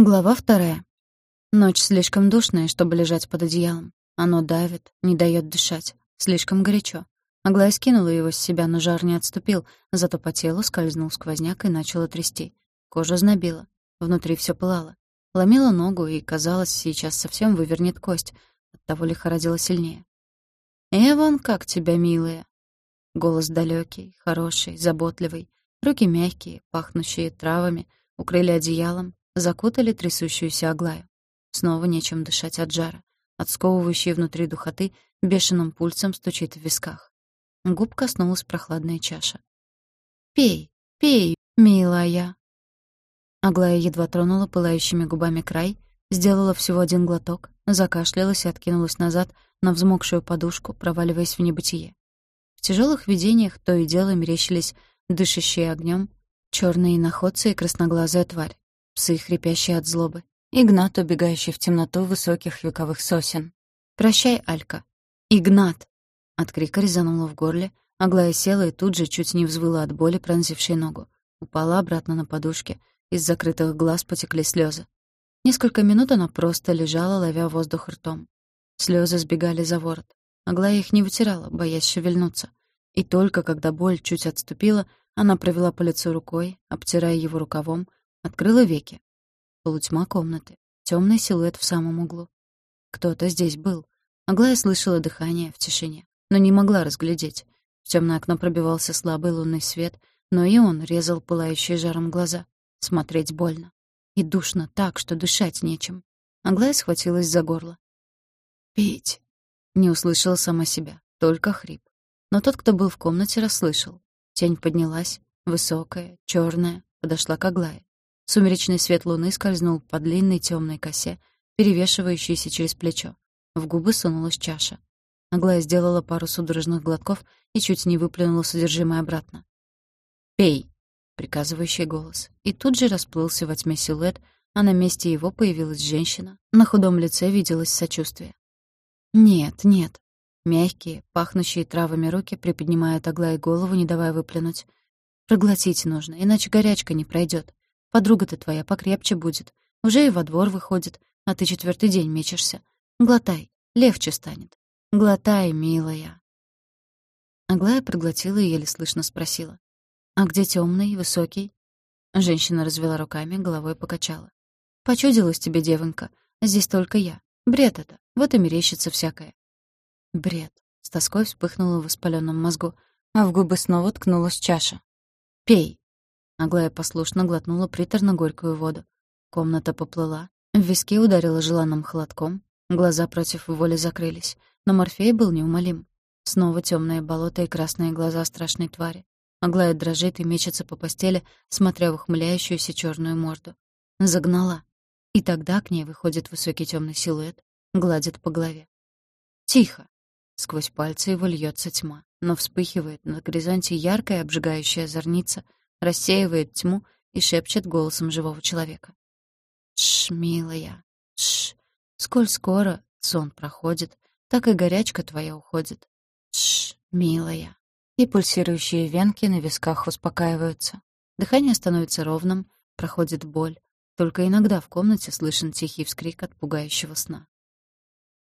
Глава вторая. Ночь слишком душная, чтобы лежать под одеялом. Оно давит, не дает дышать. Слишком горячо. Аглая скинула его с себя, но жар не отступил, зато по телу скользнул сквозняк и начало трясти. Кожа знобила. Внутри все пылало. Ломила ногу, и, казалось, сейчас совсем вывернет кость. Оттого лихорадила сильнее. «Эван, как тебя, милая?» Голос далекий, хороший, заботливый. Руки мягкие, пахнущие травами, укрыли одеялом, закутали трясущуюся Аглаю. Снова нечем дышать от жара. От сковывающей внутри духоты бешеным пульсом стучит в висках. Губ коснулась прохладная чаша. «Пей, пей, милая!» Аглая едва тронула пылающими губами край, сделала всего один глоток, закашлялась и откинулась назад на взмокшую подушку, проваливаясь в небытие. В тяжелых видениях то и дело мерещились дышащие огнем, черные находцы и красноглазая тварь псы, хрипящие от злобы. Игнат, убегающий в темноту высоких вековых сосен. «Прощай, Алька!» «Игнат!» От крика резанула в горле, Аглая села и тут же чуть не взвыла от боли, пронзившей ногу. Упала обратно на подушке, из закрытых глаз потекли слезы. Несколько минут она просто лежала, ловя воздух ртом. Слезы сбегали за ворот. Аглая их не вытирала, боясь шевельнуться. И только когда боль чуть отступила, она провела по лицу рукой, обтирая его рукавом, Открыла веки. Полутьма комнаты. Темный силуэт в самом углу. Кто-то здесь был. Аглая слышала дыхание в тишине, но не могла разглядеть. В темное окно пробивался слабый лунный свет, но и он резал пылающие жаром глаза. Смотреть больно. И душно так, что дышать нечем. Аглая схватилась за горло. «Пить!» Не услышала сама себя, только хрип. Но тот, кто был в комнате, расслышал. Тень поднялась, высокая, черная, подошла к Аглае. Сумеречный свет луны скользнул по длинной темной косе, перевешивающейся через плечо. В губы сунулась чаша. Аглая сделала пару судорожных глотков и чуть не выплюнула содержимое обратно. «Пей!» — приказывающий голос. И тут же расплылся во тьме силуэт, а на месте его появилась женщина. На худом лице виделось сочувствие. «Нет, нет». Мягкие, пахнущие травами руки приподнимают Аглае голову, не давая выплюнуть. «Проглотить нужно, иначе горячка не пройдет. Подруга-то твоя покрепче будет. Уже и во двор выходит, а ты четвертый день мечешься. Глотай, легче станет. Глотай, милая. Аглая проглотила и еле слышно спросила. «А где темный, высокий?» Женщина развела руками, головой покачала. «Почудилась тебе, девонька. Здесь только я. Бред это. Вот и мерещится всякое». Бред. С тоской вспыхнула в воспалённом мозгу, а в губы снова ткнулась чаша. «Пей». Аглая послушно глотнула приторно-горькую воду. Комната поплыла, в виски ударила желанным холодком, глаза против воли закрылись, но Морфей был неумолим. Снова темное болото и красные глаза страшной твари. Аглая дрожит и мечется по постели, смотря в ухмыляющуюся черную морду. Загнала. И тогда к ней выходит высокий темный силуэт, гладит по голове. Тихо. Сквозь пальцы его льется тьма, но вспыхивает на горизонте яркая обжигающая зорница — рассеивает тьму и шепчет голосом живого человека. «Тш, милая, тш, сколь скоро сон проходит, так и горячка твоя уходит. Тш, милая». И пульсирующие венки на висках успокаиваются. Дыхание становится ровным, проходит боль. Только иногда в комнате слышен тихий вскрик от пугающего сна.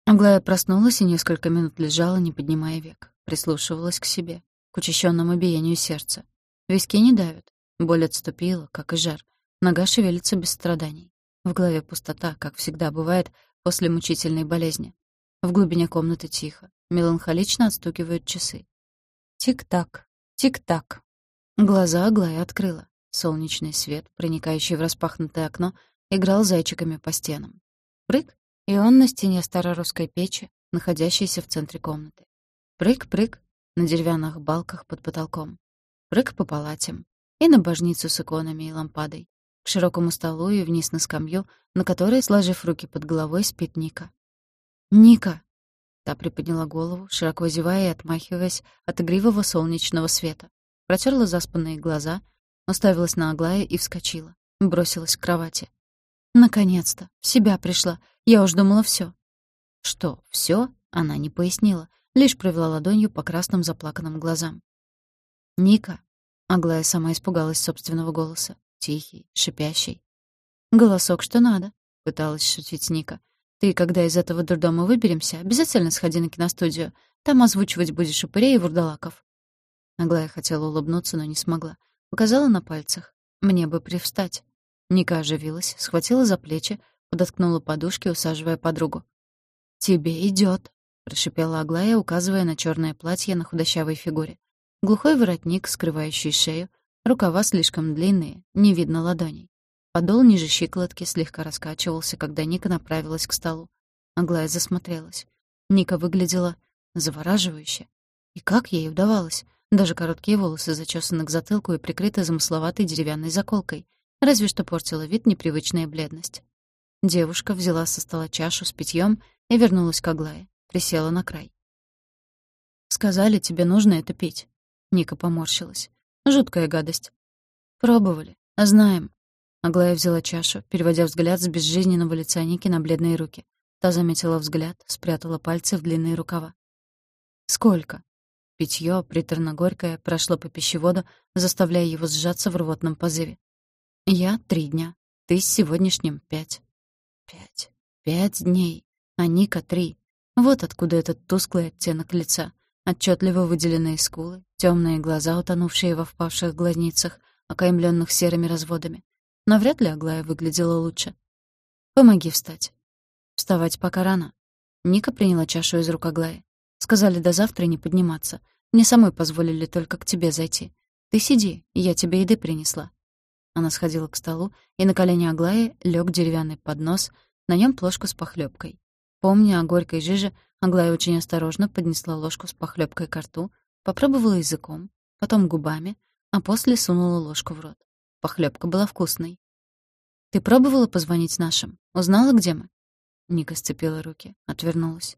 Аглая проснулась и несколько минут лежала, не поднимая век. Прислушивалась к себе, к учащенному биению сердца. Виски не давят. Боль отступила, как и жар. Нога шевелится без страданий. В голове пустота, как всегда бывает после мучительной болезни. В глубине комнаты тихо. Меланхолично отстукивают часы. Тик-так, тик-так. Глаза Аглая открыла. Солнечный свет, проникающий в распахнутое окно, играл зайчиками по стенам. Прыг, и он на стене старорусской печи, находящейся в центре комнаты. Прыг-прыг на деревянных балках под потолком прыг по палатям и на божницу с иконами и лампадой, к широкому столу и вниз на скамью, на которой, сложив руки под головой, спит Ника. «Ника!» Та приподняла голову, широко зевая и отмахиваясь от игривого солнечного света. Протерла заспанные глаза, уставилась на Аглая и вскочила. Бросилась к кровати. «Наконец-то! В себя пришла! Я уж думала, все. Что, все? Она не пояснила, лишь провела ладонью по красным заплаканным глазам. «Ника!» Аглая сама испугалась собственного голоса. Тихий, шипящий. «Голосок что надо», — пыталась шутить Ника. «Ты, когда из этого дурдома выберемся, обязательно сходи на киностудию. Там озвучивать будешь упырей и вурдалаков». Аглая хотела улыбнуться, но не смогла. Показала на пальцах. «Мне бы привстать». Ника оживилась, схватила за плечи, подоткнула подушки, усаживая подругу. «Тебе идёт», — прошипела Аглая, указывая на чёрное платье на худощавой фигуре. Глухой воротник, скрывающий шею, рукава слишком длинные, не видно ладоней. Подол ниже щиколотки слегка раскачивался, когда Ника направилась к столу. Аглая засмотрелась. Ника выглядела завораживающе. И как ей удавалось? Даже короткие волосы зачесаны к затылку и прикрыты замысловатой деревянной заколкой. Разве что портила вид непривычная бледность. Девушка взяла со стола чашу с питьем и вернулась к Аглае. Присела на край. «Сказали, тебе нужно это пить». Ника поморщилась. «Жуткая гадость». «Пробовали. А знаем». Аглая взяла чашу, переводя взгляд с безжизненного лица Ники на бледные руки. Та заметила взгляд, спрятала пальцы в длинные рукава. «Сколько?» Питьё, приторно-горькое, прошло по пищеводу, заставляя его сжаться в рвотном позыве. «Я — три дня. Ты с сегодняшним — пять». «Пять. Пять дней. А Ника — три. Вот откуда этот тусклый оттенок лица. Отчетливо выделенные скулы, темные глаза, утонувшие во впавших глазницах, окаймленных серыми разводами. Но вряд ли Аглая выглядела лучше. «Помоги встать». «Вставать пока рано». Ника приняла чашу из рук Аглаи. «Сказали до завтра не подниматься. Мне самой позволили только к тебе зайти. Ты сиди, я тебе еды принесла». Она сходила к столу, и на колени Аглаи лег деревянный поднос, на нем плошка с похлебкой. Помня о горькой жиже, Аглая очень осторожно поднесла ложку с похлебкой к рту, попробовала языком, потом губами, а после сунула ложку в рот. Похлебка была вкусной. «Ты пробовала позвонить нашим? Узнала, где мы?» Ника сцепила руки, отвернулась.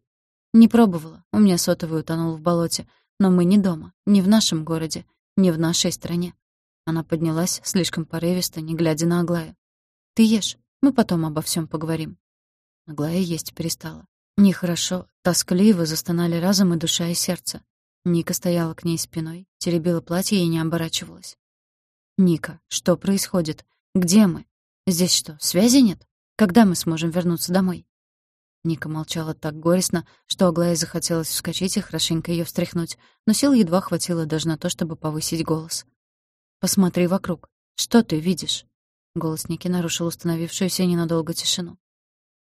«Не пробовала. У меня сотовый утонул в болоте. Но мы не дома, не в нашем городе, не в нашей стране». Она поднялась слишком порывисто, не глядя на Аглаю. «Ты ешь, мы потом обо всем поговорим». Аглая есть перестала. Нехорошо, тоскливо застонали разум и душа, и сердце. Ника стояла к ней спиной, теребила платье и не оборачивалась. «Ника, что происходит? Где мы? Здесь что, связи нет? Когда мы сможем вернуться домой?» Ника молчала так горестно, что Аглае захотелось вскочить и хорошенько ее встряхнуть, но сил едва хватило даже на то, чтобы повысить голос. «Посмотри вокруг. Что ты видишь?» Голос Ники нарушил установившуюся ненадолго тишину.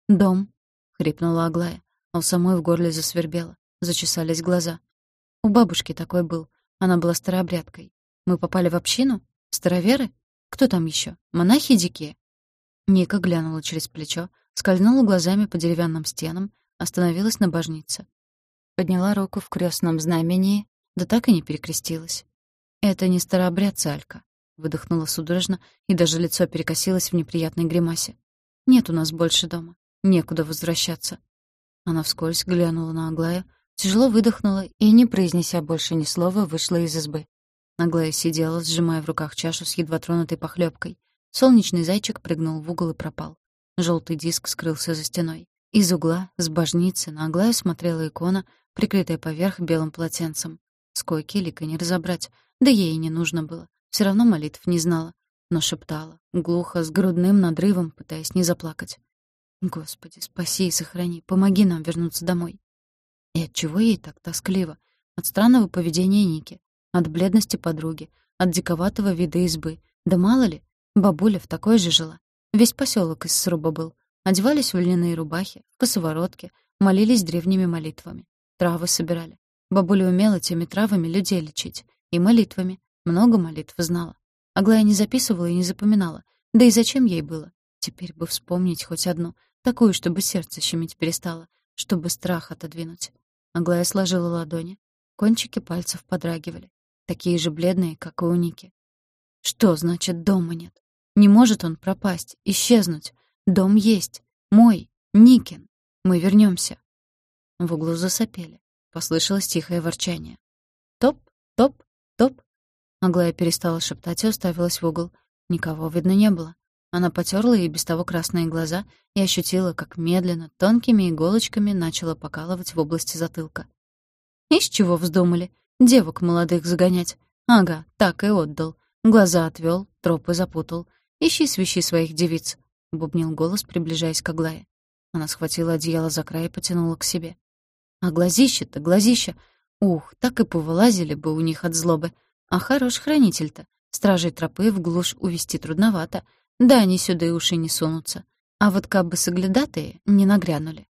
«Дом», — хрипнула Аглая, а у самой в горле засвербело, зачесались глаза. У бабушки такой был. Она была старообрядкой. Мы попали в общину? Староверы? Кто там еще? Монахи дикие? Ника глянула через плечо, скользнула глазами по деревянным стенам, остановилась на божнице. Подняла руку в крестном знамении, да так и не перекрестилась. «Это не старообрядцы, Алька», — выдохнула судорожно, и даже лицо перекосилось в неприятной гримасе. «Нет у нас больше дома. Некуда возвращаться. Она вскользь глянула на Аглая, тяжело выдохнула и, не произнеся больше ни слова, вышла из избы. Аглая сидела, сжимая в руках чашу с едва тронутой похлебкой. Солнечный зайчик прыгнул в угол и пропал. Желтый диск скрылся за стеной. Из угла, с божницы, на Аглаю смотрела икона, прикрытая поверх белым полотенцем. С лика не разобрать, да ей и не нужно было. Все равно молитв не знала, но шептала, глухо, с грудным надрывом, пытаясь не заплакать. Господи, спаси и сохрани, помоги нам вернуться домой. И от чего ей так тоскливо? От странного поведения Ники, от бледности подруги, от диковатого вида избы. Да мало ли, бабуля в такой же жила. Весь поселок из сруба был. Одевались в льняные рубахи, в косоворотке, молились древними молитвами. Травы собирали. Бабуля умела теми травами людей лечить. И молитвами. Много молитв знала. Аглая не записывала и не запоминала. Да и зачем ей было? Теперь бы вспомнить хоть одну. Такую, чтобы сердце щемить перестало, чтобы страх отодвинуть. Аглая сложила ладони. Кончики пальцев подрагивали. Такие же бледные, как и у Ники. Что значит дома нет? Не может он пропасть, исчезнуть. Дом есть. Мой. Никин. Мы вернемся. В углу засопели. Послышалось тихое ворчание. Топ, топ, топ. Аглая перестала шептать и уставилась в угол. Никого видно не было. Она потерла ей без того красные глаза и ощутила, как медленно, тонкими иголочками начала покалывать в области затылка. «Из чего вздумали? Девок молодых загонять? Ага, так и отдал. Глаза отвел, тропы запутал. Ищи свищи своих девиц». бубнил голос, приближаясь к Аглае. Она схватила одеяло за край и потянула к себе. А глазище-то, глазище! Ух, так и повылазили бы у них от злобы. А хорош хранитель-то. Стражей тропы в глушь увести трудновато. Да они сюда и уши не сунутся. А вот как бы соглядатые не нагрянули.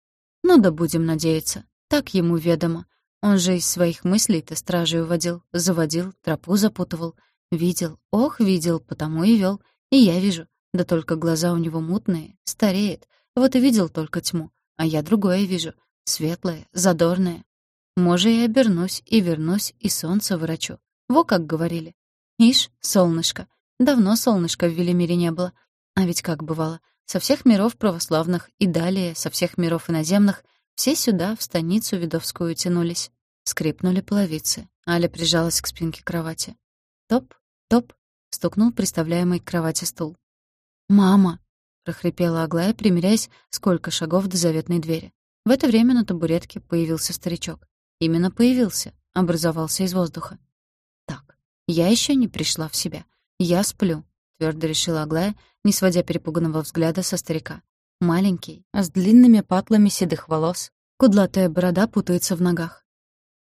Ну да будем надеяться. Так ему ведомо. Он же из своих мыслей-то стражей уводил, заводил, тропу запутывал. Видел, ох, видел, потому и вел. И я вижу. Да только глаза у него мутные, стареет. Вот и видел только тьму. А я другое вижу. Светлое, задорное. Може, и обернусь, и вернусь, и солнце врачу. Во как говорили. Ишь, солнышко. Давно солнышка в Велимире не было. А ведь как бывало, со всех миров православных и далее, со всех миров иноземных, все сюда, в станицу видовскую, тянулись. Скрипнули половицы. Аля прижалась к спинке кровати. Топ, топ, стукнул приставляемый к кровати стул. «Мама!» — прохрипела Аглая, примеряясь, сколько шагов до заветной двери. В это время на табуретке появился старичок. Именно появился, образовался из воздуха. «Так, я еще не пришла в себя. Я сплю», — твердо решила Аглая, не сводя перепуганного взгляда со старика. Маленький, с длинными патлами седых волос. Кудлатая борода путается в ногах.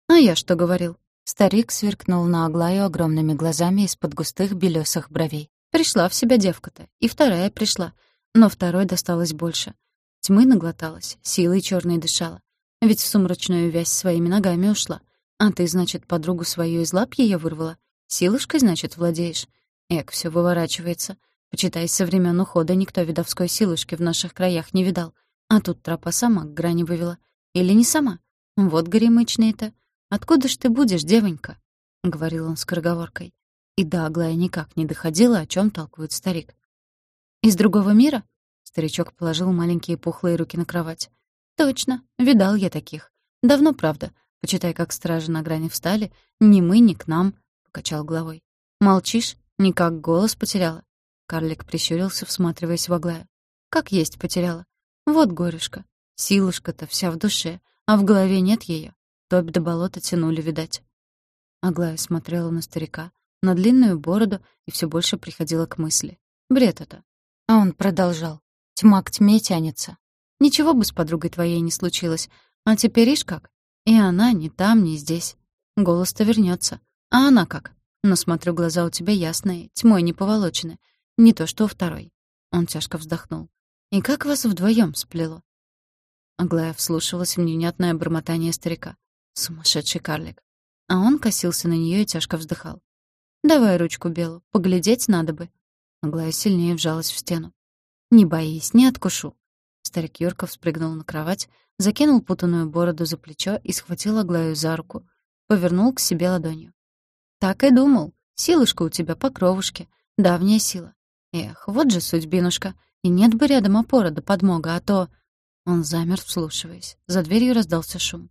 «А я что говорил?» Старик сверкнул на Аглаю огромными глазами из-под густых белесых бровей. Пришла в себя девка-то, и вторая пришла, но второй досталось больше. Тьмы наглоталась, силой черной дышала. Ведь в сумрачную вязь своими ногами ушла. А ты, значит, подругу свою из лап ее вырвала? Силушкой, значит, владеешь? Эк, все выворачивается. Почитай, со времен ухода никто видовской силушки в наших краях не видал. А тут тропа сама к грани вывела. Или не сама? Вот горемычный-то. Откуда ж ты будешь, девонька? — говорил он скороговоркой. И до Аглая никак не доходила, о чем толкует старик. «Из другого мира?» Старичок положил маленькие пухлые руки на кровать. «Точно, видал я таких. Давно, правда. Почитай, как стражи на грани встали. Ни мы, ни к нам», — покачал головой. «Молчишь? Никак голос потеряла». Карлик прищурился, всматриваясь в Аглаю. «Как есть потеряла. Вот горюшка. Силушка-то вся в душе, а в голове нет ее. Топь до болота тянули, видать». Аглая смотрела на старика, на длинную бороду и все больше приходила к мысли. Бред это. А он продолжал. Тьма к тьме тянется. Ничего бы с подругой твоей не случилось. А теперь ишь как? И она ни там, ни здесь. Голос-то вернется. А она как? Но смотрю, глаза у тебя ясные, тьмой не поволочены. Не то что у второй. Он тяжко вздохнул. И как вас вдвоем сплело? Аглая вслушивалась в невнятное бормотание старика. Сумасшедший карлик. А он косился на нее и тяжко вздыхал. «Давай ручку Белу, поглядеть надо бы». Аглая сильнее вжалась в стену. «Не боись, не откушу». Старик Юрков спрыгнул на кровать, закинул путанную бороду за плечо и схватил Аглаю за руку, повернул к себе ладонью. «Так и думал. Силушка у тебя по кровушке. Давняя сила. Эх, вот же судьбинушка. И нет бы рядом опора да подмога, а то...» Он замер, вслушиваясь. За дверью раздался шум.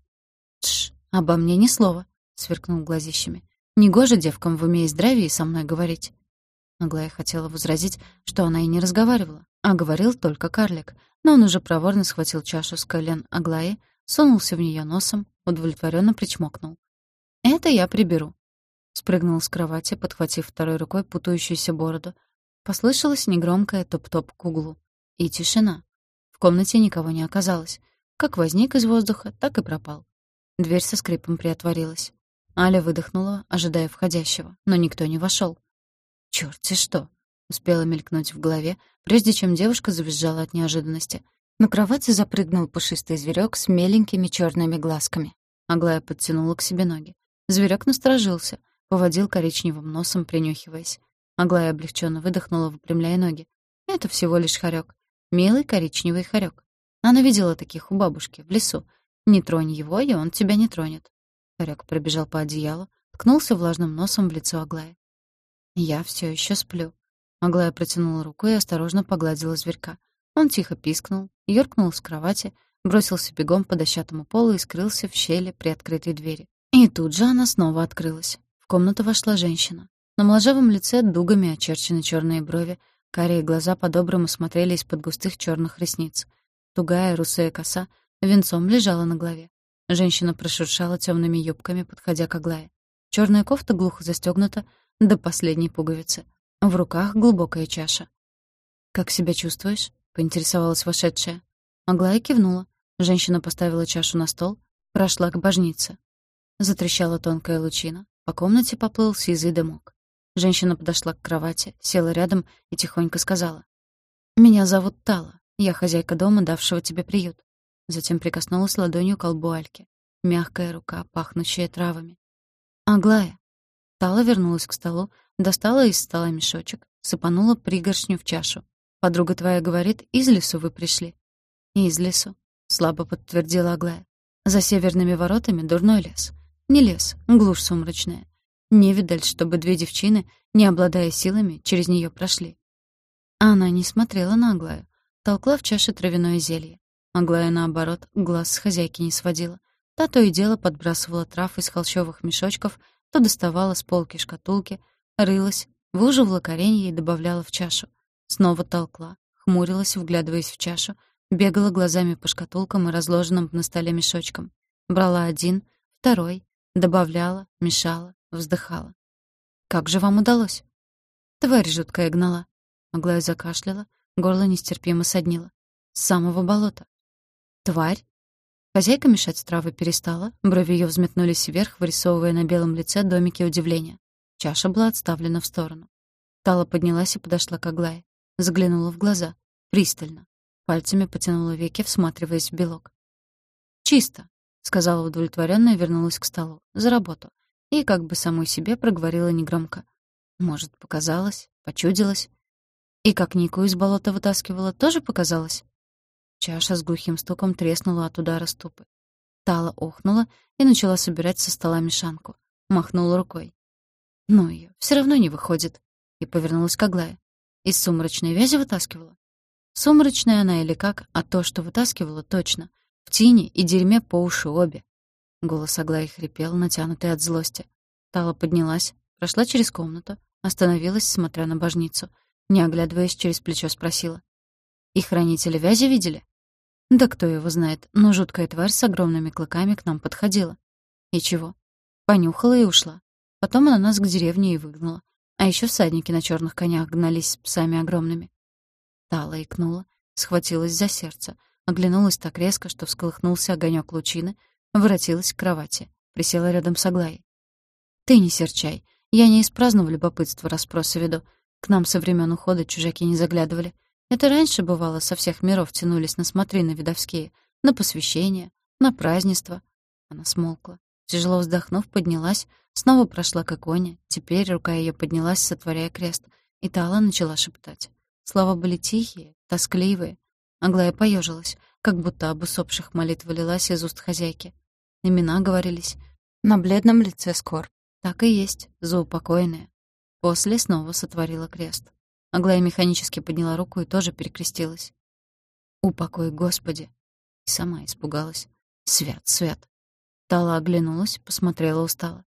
«Тш, обо мне ни слова», — сверкнул глазищами. Негоже девкам в уме и здравии со мной говорить. Аглая хотела возразить, что она и не разговаривала, а говорил только карлик, но он уже проворно схватил чашу с колен Аглаи, сунулся в нее носом, удовлетворенно причмокнул. «Это я приберу». Спрыгнул с кровати, подхватив второй рукой путающуюся бороду. Послышалось негромкое топ-топ к углу. И тишина. В комнате никого не оказалось. Как возник из воздуха, так и пропал. Дверь со скрипом приотворилась. Аля выдохнула, ожидая входящего, но никто не вошел. «Чёрт-те что!» — успела мелькнуть в голове, прежде чем девушка завизжала от неожиданности. На кровати запрыгнул пушистый зверек с меленькими черными глазками. Аглая подтянула к себе ноги. Зверек насторожился, поводил коричневым носом, принюхиваясь. Аглая облегченно выдохнула, выпрямляя ноги. Это всего лишь хорек. Милый коричневый хорек. Она видела таких у бабушки, в лесу. Не тронь его, и он тебя не тронет. Хорек пробежал по одеялу, ткнулся влажным носом в лицо Аглая. «Я все еще сплю». Аглая протянула руку и осторожно погладила зверька. Он тихо пискнул, юркнул с кровати, бросился бегом по дощатому полу и скрылся в щели при открытой двери. И тут же она снова открылась. Комнату вошла женщина. На моложавом лице дугами очерчены черные брови, карие глаза по-доброму смотрели из-под густых черных ресниц. Тугая русая коса венцом лежала на голове. Женщина прошуршала темными юбками, подходя к Аглае. Черная кофта глухо застегнута до последней пуговицы. В руках глубокая чаша. «Как себя чувствуешь?» — поинтересовалась вошедшая. Аглая кивнула. Женщина поставила чашу на стол, прошла к божнице. Затрещала тонкая лучина. По комнате поплыл сизый дымок. Женщина подошла к кровати, села рядом и тихонько сказала. «Меня зовут Тала. Я хозяйка дома, давшего тебе приют». Затем прикоснулась ладонью к колбу Альки. Мягкая рука, пахнущая травами. «Аглая». Тала вернулась к столу, достала из стола мешочек, сыпанула пригоршню в чашу. «Подруга твоя говорит, из лесу вы пришли». «Из лесу», — слабо подтвердила Аглая. «За северными воротами дурной лес. Не лес, глушь сумрачная. Не видаль, чтобы две девчины, не обладая силами, через нее прошли. А она не смотрела на Аглаю. Толкла в чаше травяное зелье. Аглая, наоборот, глаз с хозяйки не сводила. Та то и дело подбрасывала трав из холщовых мешочков, то доставала с полки шкатулки, рылась, выживала коренье и добавляла в чашу. Снова толкла, хмурилась, вглядываясь в чашу, бегала глазами по шкатулкам и разложенным на столе мешочкам. Брала один, второй, добавляла, мешала, Вздыхала. «Как же вам удалось?» «Тварь жуткая гнала». Аглая закашляла, горло нестерпимо соднило. «С самого болота». «Тварь?» Хозяйка мешать травы перестала, брови ее взметнулись вверх, вырисовывая на белом лице домики удивления. Чаша была отставлена в сторону. Тала поднялась и подошла к Аглае. Заглянула в глаза. Пристально. Пальцами потянула веки, всматриваясь в белок. «Чисто», — сказала удовлетворенно и вернулась к столу. «За работу и как бы самой себе проговорила негромко. Может, показалось, почудилось. И как Нику из болота вытаскивала, тоже показалось. Чаша с глухим стуком треснула от удара ступы. Тала охнула и начала собирать со стола мешанку. Махнула рукой. «Ну ее, все равно не выходит». И повернулась к Аглае. «Из сумрачной вязи вытаскивала?» Сумрачная она или как, а то, что вытаскивала, точно. В тине и дерьме по уши обе. Голос Аглаи хрипел, натянутый от злости. Тала поднялась, прошла через комнату, остановилась, смотря на божницу. Не оглядываясь, через плечо спросила. «И хранители вязи видели?» «Да кто его знает, но жуткая тварь с огромными клыками к нам подходила». «И чего?» Понюхала и ушла. Потом она нас к деревне и выгнала. А еще всадники на черных конях гнались с псами огромными. Тала икнула, схватилась за сердце, оглянулась так резко, что всколыхнулся огонек лучины, Воротилась к кровати. Присела рядом с Аглаей. «Ты не серчай. Я не из праздного любопытства расспросы веду. К нам со времен ухода чужаки не заглядывали. Это раньше, бывало, со всех миров тянулись на смотрины видовские, на посвящения, на празднества». Она смолкла. Тяжело вздохнув, поднялась, снова прошла к иконе. Теперь рука ее поднялась, сотворяя крест. И Тала начала шептать. Слова были тихие, тоскливые. Аглая поежилась, как будто об усопших молитва лилась из уст хозяйки. Имена говорились. На бледном лице скорбь. Так и есть, заупокоенная. После снова сотворила крест. Аглая механически подняла руку и тоже перекрестилась. «Упокой, Господи!» И сама испугалась. «Свят, свят!» Тала оглянулась, посмотрела устало.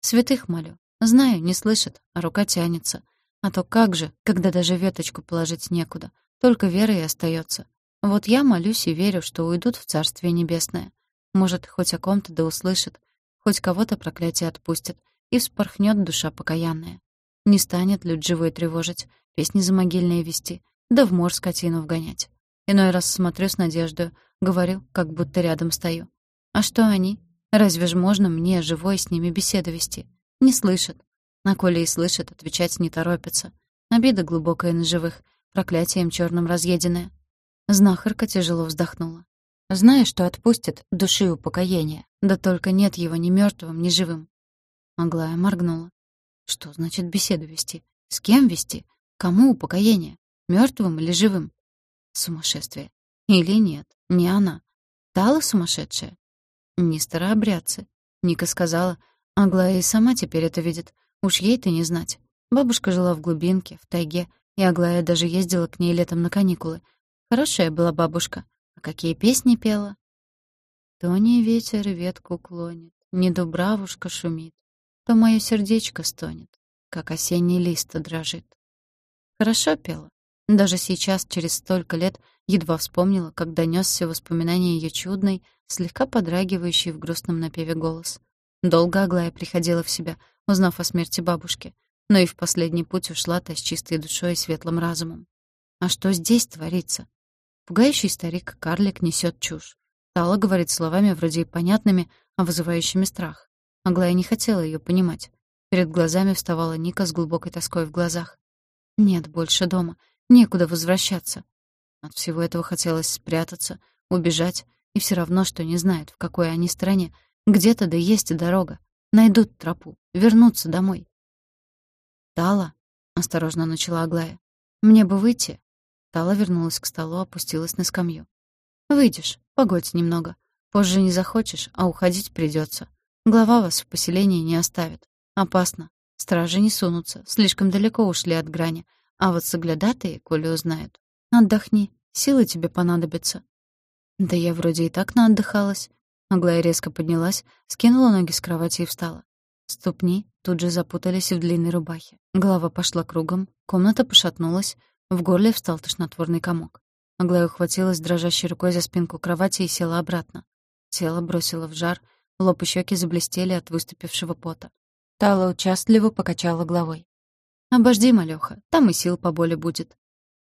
«Святых молю. Знаю, не слышит, а рука тянется. А то как же, когда даже веточку положить некуда. Только вера и остается. Вот я молюсь и верю, что уйдут в Царствие Небесное. Может, хоть о ком-то да услышит, хоть кого-то проклятие отпустит, и вспорхнет душа покаянная. Не станет люд живой тревожить, песни замогильные вести, да в мор скотину вгонять. Иной раз смотрю с надеждой, говорю, как будто рядом стою. А что они? Разве ж можно мне, живой, с ними беседу вести? Не слышат. На коли и слышат, отвечать не торопятся. Обида глубокая на живых, проклятием черным разъеденное. Знахарка тяжело вздохнула. Зная, что отпустит души упокоения, да только нет его ни мертвым, ни живым. Аглая моргнула. Что значит беседу вести? С кем вести? Кому упокоение? Мертвым или живым? Сумасшествие. Или нет, не она. Тала сумасшедшая? Не старообрядцы. Ника сказала, Аглая и сама теперь это видит. Уж ей-то не знать. Бабушка жила в глубинке, в тайге, и Аглая даже ездила к ней летом на каникулы. Хорошая была бабушка. А какие песни пела? То не ветер ветку клонит, не дубравушка шумит, то мое сердечко стонет, как осенний лист дрожит. Хорошо пела. Даже сейчас, через столько лет, едва вспомнила, как донесся воспоминание ее чудной, слегка подрагивающий в грустном напеве голос. Долго Аглая приходила в себя, узнав о смерти бабушки, но и в последний путь ушла-то с чистой душой и светлым разумом. А что здесь творится? Пугающий старик-карлик несет чушь. Тала говорит словами вроде и понятными, а вызывающими страх. Аглая не хотела ее понимать. Перед глазами вставала Ника с глубокой тоской в глазах. Нет больше дома. Некуда возвращаться. От всего этого хотелось спрятаться, убежать, и все равно, что не знают, в какой они стране. Где-то да есть дорога. Найдут тропу, вернутся домой. «Тала», — осторожно начала Аглая, — «мне бы выйти». Тала вернулась к столу, опустилась на скамью. «Выйдешь, погодь немного. Позже не захочешь, а уходить придется. Глава вас в поселении не оставит. Опасно. Стражи не сунутся, слишком далеко ушли от грани. А вот соглядатые, коли узнают. Отдохни, силы тебе понадобятся. Да я вроде и так наотдыхалась. Аглая резко поднялась, скинула ноги с кровати и встала. Ступни тут же запутались в длинной рубахе. Голова пошла кругом, комната пошатнулась, в горле встал тошнотворный комок. Аглая ухватилась дрожащей рукой за спинку кровати и села обратно. Тело бросило в жар, лоб и щеки заблестели от выступившего пота. Тала участливо покачала головой. «Обожди, малёха, там и сил поболе будет».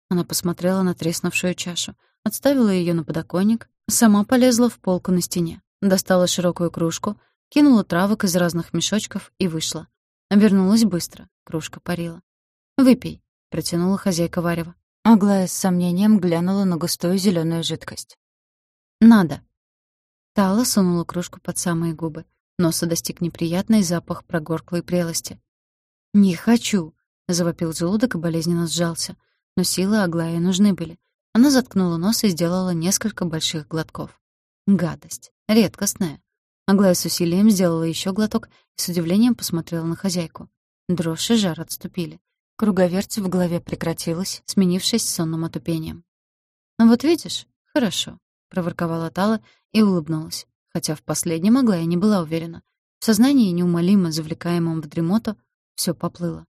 Она посмотрела на треснувшую чашу, отставила её на подоконник, сама полезла в полку на стене, достала широкую кружку, кинула травок из разных мешочков и вышла. Вернулась быстро, кружка парила. «Выпей», — протянула хозяйка варева. Аглая с сомнением глянула на густую зелёную жидкость. «Надо». Тала сунула кружку под самые губы. Носа достиг неприятный запах прогорклой прелости. «Не хочу», Завопил желудок и болезненно сжался. Но силы Аглае нужны были. Она заткнула нос и сделала несколько больших глотков. Гадость. Редкостная. Аглая с усилием сделала еще глоток и с удивлением посмотрела на хозяйку. Дрожь и жар отступили. Круговерть в голове прекратилась, сменившись сонным отупением. «Ну «Вот видишь? Хорошо», — проворковала Тала и улыбнулась, хотя в последнем Аглая не была уверена. В сознании, неумолимо завлекаемом в дремоту, все поплыло.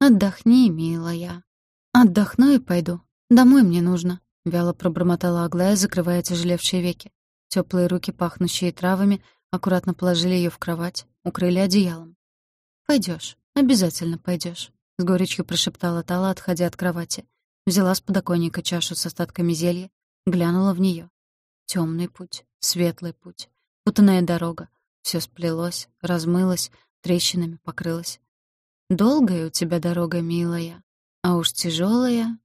«Отдохни, милая». «Отдохну и пойду. Домой мне нужно», — вяло пробормотала Аглая, закрывая тяжелевшие веки. Теплые руки, пахнущие травами, аккуратно положили ее в кровать, укрыли одеялом. Пойдешь, обязательно пойдешь, с горечью прошептала Тала, отходя от кровати. Взяла с подоконника чашу с остатками зелья, глянула в нее. Темный путь, светлый путь, путанная дорога. Все сплелось, размылось, трещинами покрылось. Долгая у тебя дорога, милая, а уж тяжелая